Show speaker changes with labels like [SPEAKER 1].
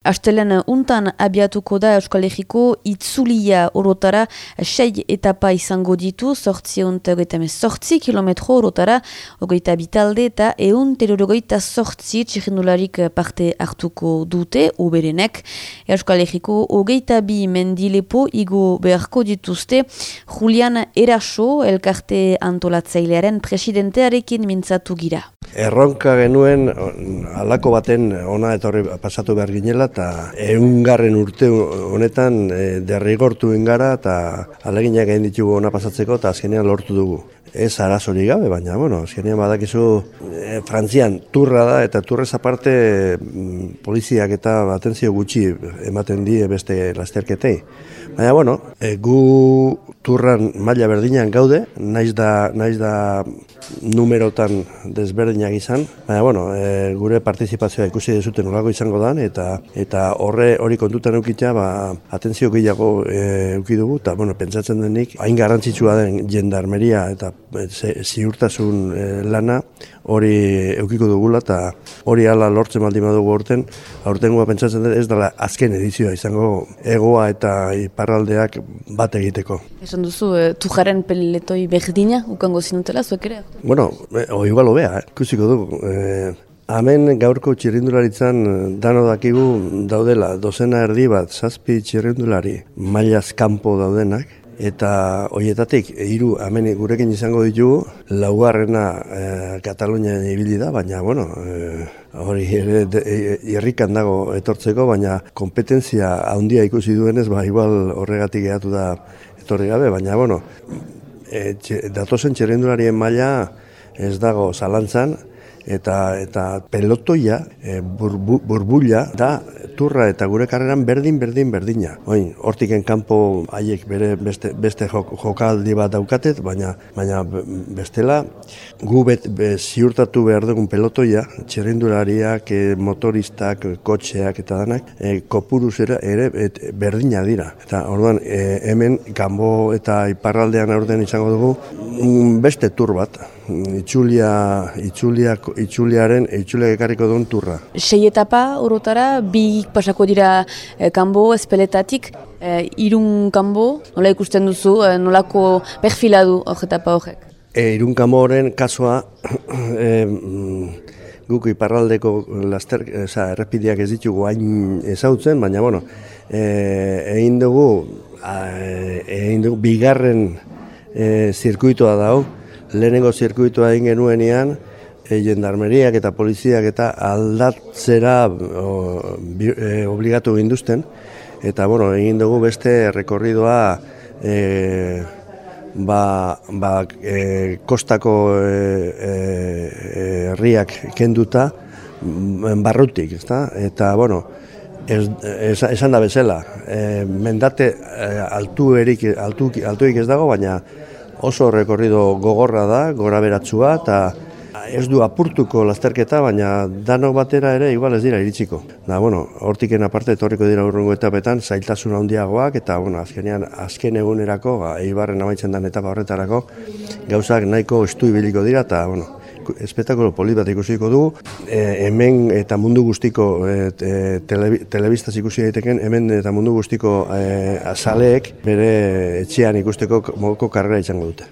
[SPEAKER 1] Astelen untan abiatuko da Euskal Herriko itzulia orotara sei etapa izango ditu, sortzi eta ogeita sortzi kilometro orotara, ogeita bitalde eta eun terorogeita sortzi txirrendularik parte hartuko dute, oberenek. Euskal Herriko ogeita bi mendilepo igo beharko dituzte, Julian Eraso, elkarte antolatzailearen presidentearekin mintzatu gira.
[SPEAKER 2] Erronka genuen alako baten ona etorri pasatu behar ginela eta eungarren urte honetan e, derrigortu ingara eta aleginak egin ditugu ona pasatzeko eta azkenean lortu dugu. Ez arazori gabe, baina, bueno, azkenean badakizu e, Frantzian turra da eta turrez aparte mm, poliziak eta atentzio gutxi ematen die beste lasterketei. Baina, bueno, e, gu turran maila berdinan gaude, naiz da, naiz da numerotan desberdinak izan, baina, bueno, e, gure partizipazioa ikusi dezuten nolako izango da, eta eta horre hori kontutan eukitea, ba, atentzio gehiago e, eukidugu, eta, bueno, pentsatzen denik, hain garrantzitsua den jendarmeria eta e, ziurtasun e, lana, hori eukiko dugula eta hori ala lortzen baldin badugu orten, aurtengoa pentsatzen dut ez dela azken edizioa izango egoa eta iparraldeak bat egiteko.
[SPEAKER 1] Esan duzu, e, tujaren peliletoi berdina, ukango zinutela, zuek ere?
[SPEAKER 2] Bueno, e, o igual obea, eh? kusiko dugu. E, Hemen gaurko txirrindularitzan dano dakigu daudela, dozena erdi bat, zazpi txirrindulari, mailaz kanpo daudenak, eta horietatik hiru hemen gurekin izango ditugu laugarrena e, Katalunian ibili da baina bueno e, hori ere irrikan dago etortzeko baina kompetentzia handia ikusi duenez ba igual horregatik geratu da etorri gabe baina bueno e, txe, datosen txerrendularien maila ez dago zalantzan eta eta pelotoia e, burbulla da turra eta gure karreran berdin berdin berdina. Oin, hortiken kanpo haiek bere beste, beste jokaldi bat daukatet, baina baina bestela gu bet ziurtatu behar dugun pelotoia, txerrindulariak, e, motoristak, kotxeak eta danak, e, kopuruz ere, ere berdina dira. Eta orduan e, hemen kanbo eta iparraldean aurten izango dugu mm, beste tur bat itxulia, itxulia, itxuliaren, itxulia ekarriko duen turra.
[SPEAKER 1] Sei etapa orotara, bi pasako dira e, kanbo, espeletatik, e, irun kanbo, nola ikusten duzu, e, nolako perfila du hor etapa horrek?
[SPEAKER 2] E, irun kanboren kasua, e, guk iparraldeko laster, eza, errepideak ez ditugu hain ezautzen, baina, bueno, e, egin dugu, egin dugu, bigarren e, zirkuitoa dago, lehenengo zirkuitua egin genuenean, e, jendarmeriak eta poliziak eta aldatzera e, obligatu ginduzten, eta bueno, egin dugu beste rekorridoa e, ba, ba, e, kostako herriak e, kenduta mm, barrutik, ezta? eta bueno, Ez, esan da bezala, e, mendate e, altu erik, altu, altuik ez dago, baina oso rekorrido gogorra da, gora beratzua, eta ez du apurtuko lasterketa, baina dano batera ere igual ez dira iritsiko. Da, bueno, hortiken aparte etorriko dira urrungo etapetan, zailtasun handiagoak, eta, bueno, azkenean, azken egunerako, ba, eibarren amaitzen den etapa horretarako, gauzak nahiko estu ibiliko dira, eta, bueno, espetakulo poli bat ikusiko dugu, e, hemen eta mundu guztiko e, tele, telebistaz ikusi daiteken, hemen eta mundu guztiko e, azaleek bere etxean ikusteko moko karrera izango dute.